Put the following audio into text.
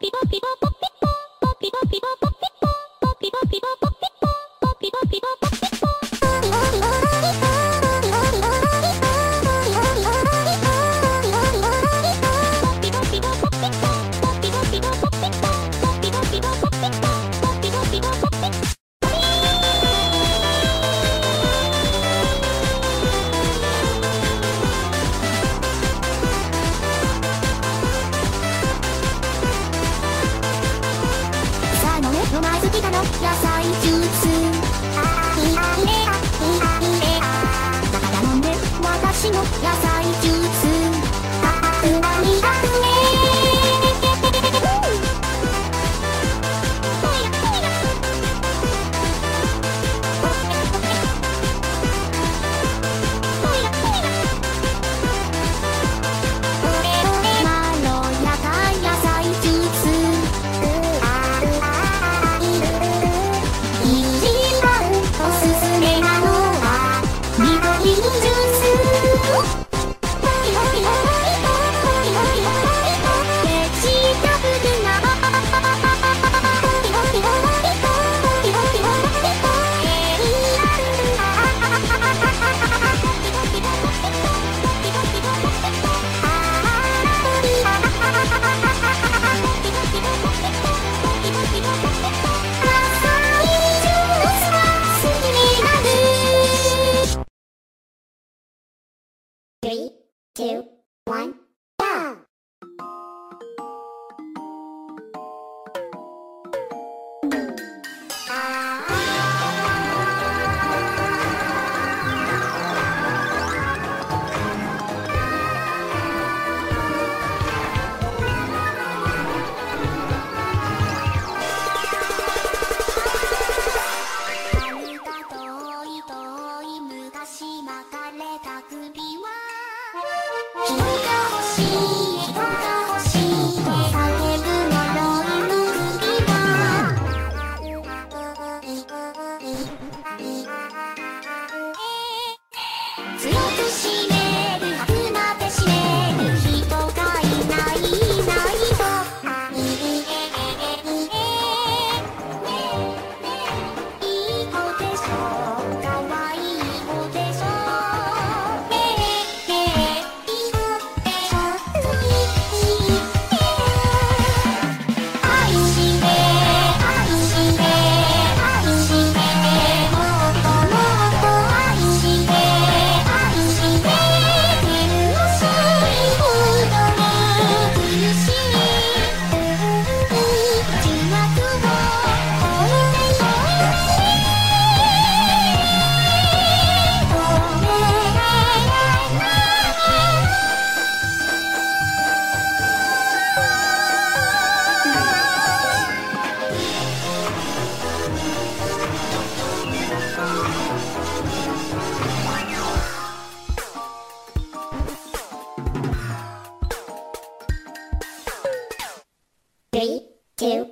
ピポピポの野菜ジュース Three, two, one. It's Three, two,